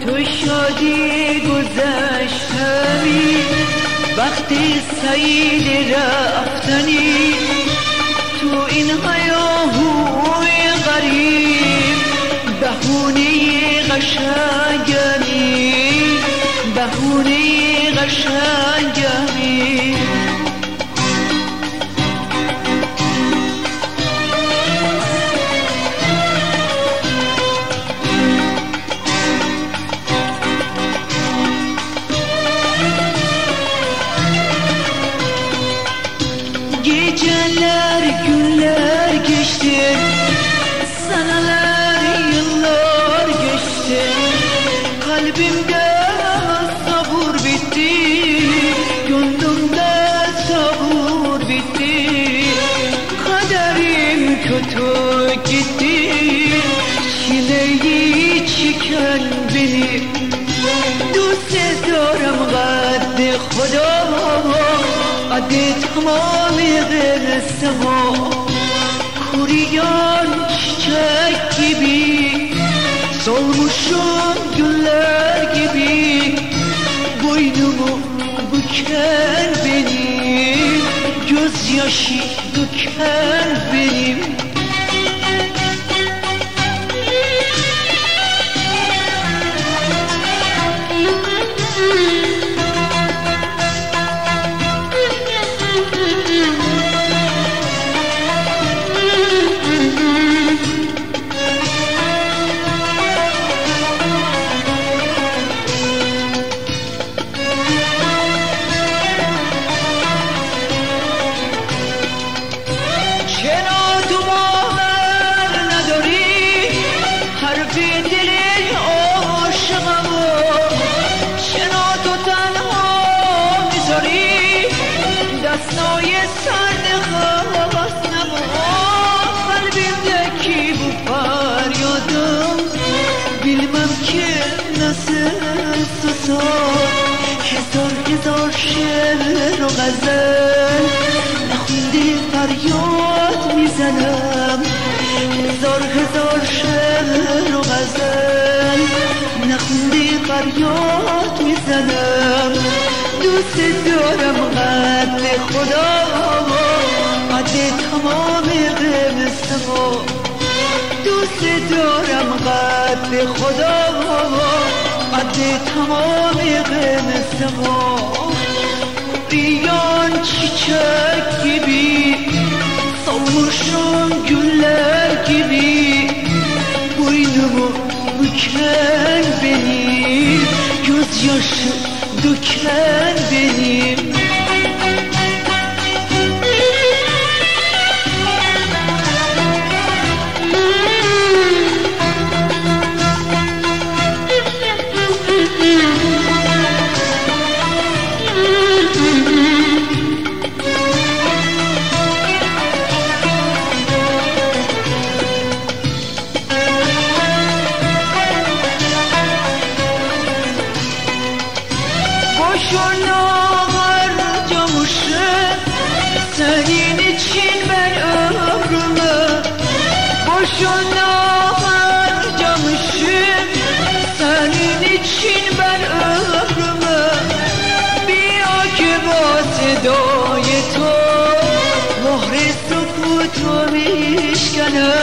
تو شادی گذشتمی وقتی سعید رفتنی تو این حیاهوی غریب بهونه قشنگمی بهونه قشنگمی Kalbimde sabır bitti. Gönlümde sabır bitti. Kaderim kötü gitti. Çileyi çeken beni. Dusya sorum gaddi khuda Adet mali versemo Kuruyan çiçek gibi. Solmuşum güller. Büken benim Gözyaşı döken benim nasıl susar Hezar hezar şer و غزل. نخونده فریاد می‌زنم هزار هزار شعر و غزل. نخونده فریاد می‌زنم دوست دارم قد خدا قد تمام قصه دوست دارم قد خدا قد تمام قصه Kuruyan çiçek gibi Solmuşum güller gibi Boynumu büken benim Gözyaşı döken benim boşuna harcamışım Senin için ben ömrümü. Boşuna harcamışım Senin için ben ömrümü. Bir akibat doye to Lohre sokutu işkene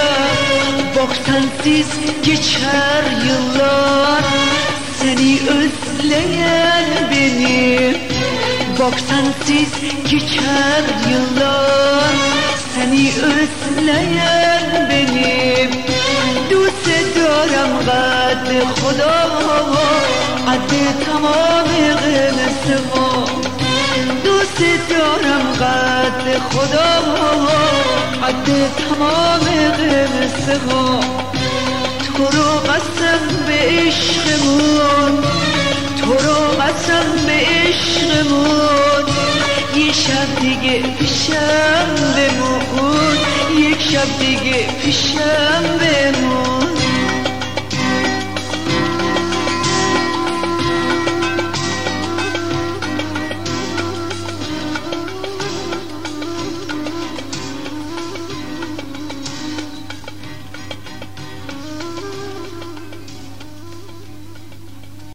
Bak sensiz geçer yıllar Seni özleyen benim Baksansiz geçer yıllar Seni özleyen benim دوست دارم قد خدا قد تمام قصه ها دوست دارم قد خدا قد تمام قصه ها تو رو قسم عشقمون تو رو قسم به عشقمون یه شب دیگه پیشم بمون. یک شب دیگه پیشم بمون.